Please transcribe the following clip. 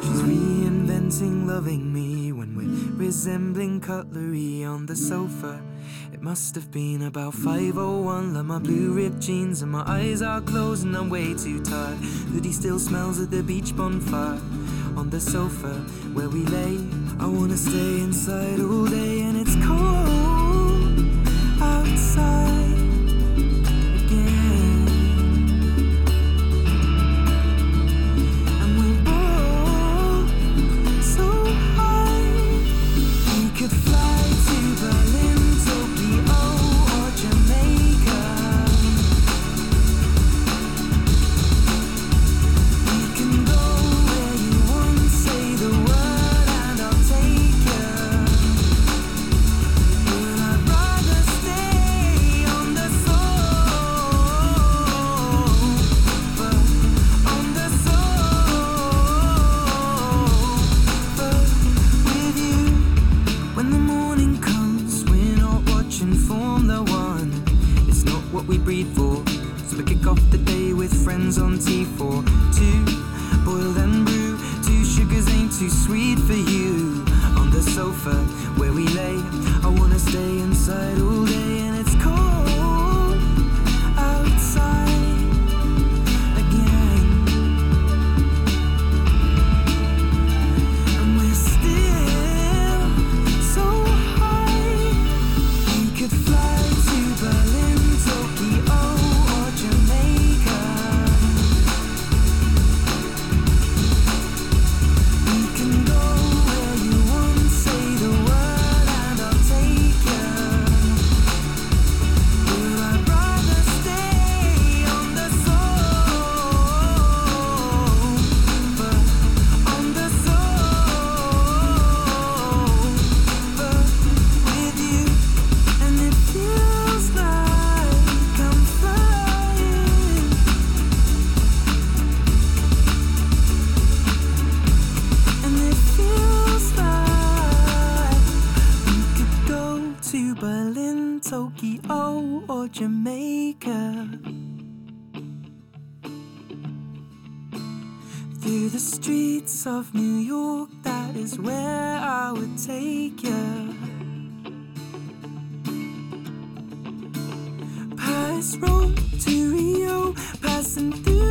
She's reinventing loving me when we're resembling cutlery on the sofa. It must have been about 501. Love my blue ripped jeans and my eyes are closed and I'm way too tired. Hoodie still smells of the beach bonfire on the sofa where we lay. I wanna stay inside all day and it's what we breed for. So we kick off the day with friends on T4. Two boiled and brew. Two sugars ain't too sweet for you. On the sofa where we lay, I wanna stay inside all day Berlin, Tokyo, or Jamaica. Through the streets of New York, that is where I would take you. Paris, Rome to Rio, passing through